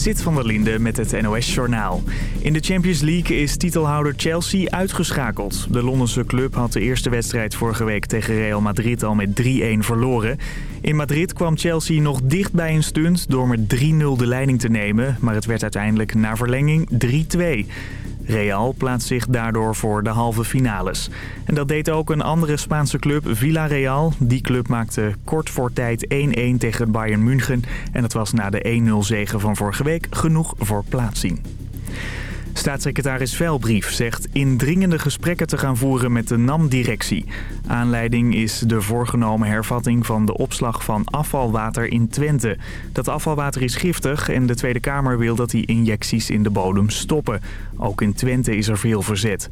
Sit van der Linde met het NOS-journaal. In de Champions League is titelhouder Chelsea uitgeschakeld. De Londense club had de eerste wedstrijd vorige week tegen Real Madrid al met 3-1 verloren. In Madrid kwam Chelsea nog dicht bij een stunt door met 3-0 de leiding te nemen. Maar het werd uiteindelijk na verlenging 3-2. Real plaatst zich daardoor voor de halve finales. En dat deed ook een andere Spaanse club, Villarreal. Die club maakte kort voor tijd 1-1 tegen Bayern München. En dat was na de 1-0 zegen van vorige week genoeg voor plaatsing. Staatssecretaris Velbrief zegt indringende gesprekken te gaan voeren met de NAM-directie. Aanleiding is de voorgenomen hervatting van de opslag van afvalwater in Twente. Dat afvalwater is giftig en de Tweede Kamer wil dat die injecties in de bodem stoppen. Ook in Twente is er veel verzet.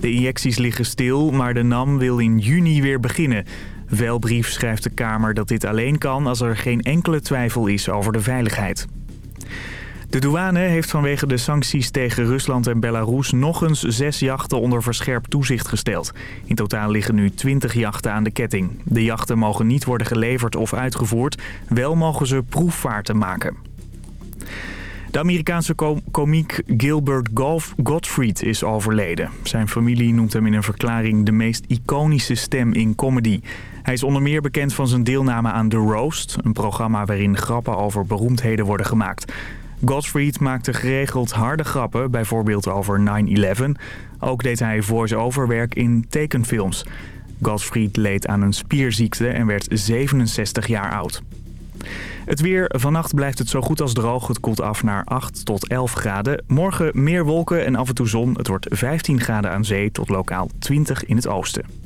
De injecties liggen stil, maar de NAM wil in juni weer beginnen. Velbrief schrijft de Kamer dat dit alleen kan als er geen enkele twijfel is over de veiligheid. De douane heeft vanwege de sancties tegen Rusland en Belarus nog eens zes jachten onder verscherpt toezicht gesteld. In totaal liggen nu 20 jachten aan de ketting. De jachten mogen niet worden geleverd of uitgevoerd, wel mogen ze proefvaarten maken. De Amerikaanse komiek Gilbert Gottfried is overleden. Zijn familie noemt hem in een verklaring de meest iconische stem in comedy. Hij is onder meer bekend van zijn deelname aan The Roast... een programma waarin grappen over beroemdheden worden gemaakt. Gottfried maakte geregeld harde grappen, bijvoorbeeld over 9-11. Ook deed hij voice-over werk in tekenfilms. Gottfried leed aan een spierziekte en werd 67 jaar oud. Het weer. Vannacht blijft het zo goed als droog. Het koelt af naar 8 tot 11 graden. Morgen meer wolken en af en toe zon. Het wordt 15 graden aan zee tot lokaal 20 in het oosten.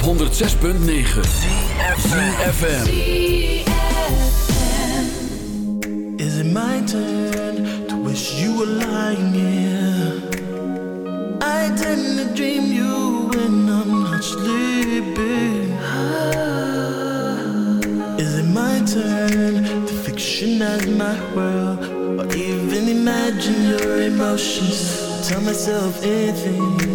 106.9 FM. Is it my turn to wish you were lying here? I tend to dream you when I'm not sleeping. Is it my turn to fictionize my world or even imagine your emotions? Tell myself anything.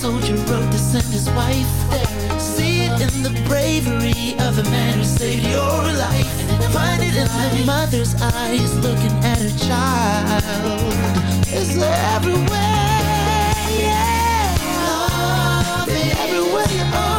soldier wrote to send his wife there. See it in the bravery of a man who saved your life. Find it in the mother's eyes looking at her child. It's everywhere, yeah. Love everywhere you are.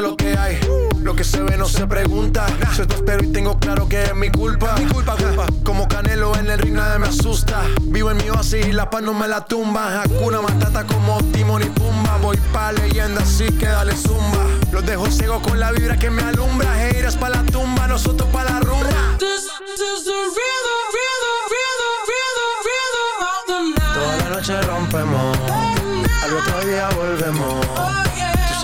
lo que hay. Lo que se ve no se pregunta. Soy pero y tengo claro que es mi culpa. Mi culpa, culpa. Como Canelo en el ring nadie me asusta. Vivo en mi oasis y la paz no me la tumba. Hakuna Matata como Timon y Pumba. Voy pa' leyenda así que dale zumba. Los dejo ciego con la vibra que me alumbra. Heiras pa' la tumba, nosotros pa' la rumba. Toda la noche rompemos. Al otro día volvemos.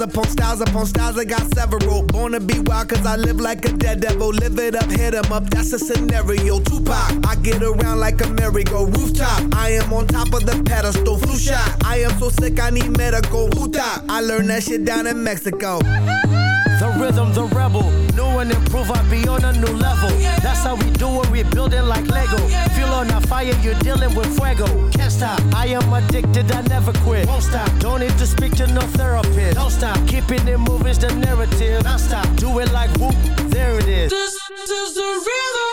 styles upon styles upon styles. I got several. Born to be wild, cause I live like a dead devil. Live it up, hit 'em up, that's a scenario. Tupac, I get around like a merry-go rooftop. I am on top of the pedestal, flu shot. I am so sick, I need medical. Huta, I learned that shit down in Mexico. The rhythm, the rebel. New and improve, I be on a new level. That's how we do it, we building like Lego. Feel on a fire, you're dealing with fuego. Can't stop, I am addicted, I never quit. Won't stop, don't need to speak to no therapist. Don't stop, keeping it moving's the narrative. Don't stop, do it like whoop, there it is. This is the rhythm,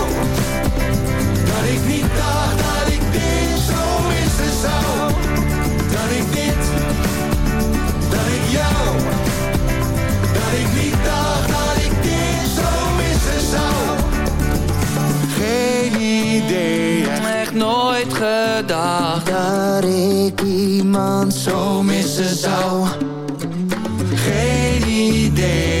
idee Echt nooit gedacht. Dat ik iemand zo missen zou. Geen idee.